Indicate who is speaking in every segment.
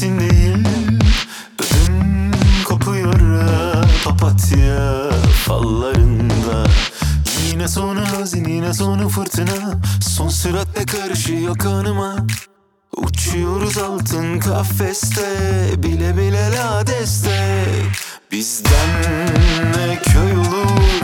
Speaker 1: mevsimdeyim Ödüm kopuyor papatya fallarında. Yine sonu hazin yine sonu fırtına. Son süratle karışıyor kanıma. Uçuyoruz altın kafeste Bile bile la deste. Bizden ne köy olur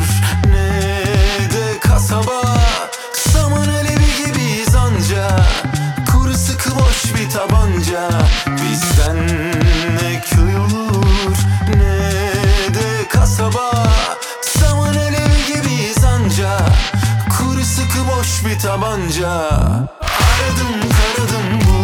Speaker 1: bir tabanca. Aradım taradım buldum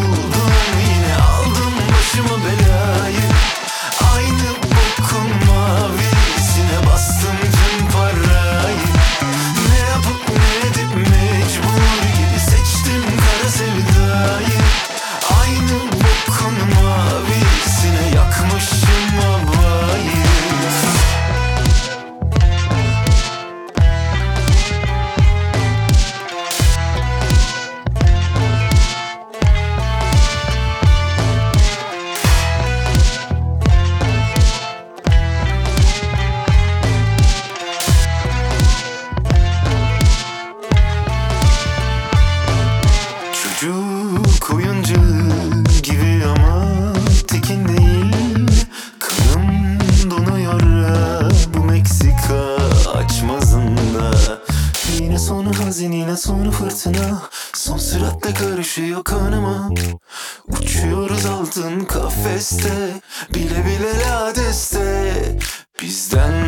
Speaker 1: sonu hazin yine sonu fırtına. Son süratle karışıyor kanıma. Uçuyoruz altın kafeste. Bile bile ladeste Bizden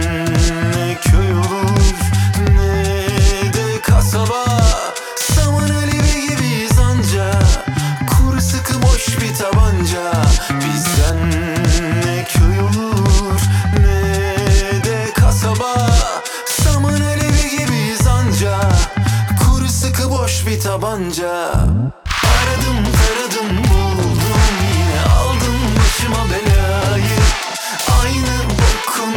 Speaker 1: tabanca Aradım taradım buldum. Yine aldım başıma belayı. Aynı bokun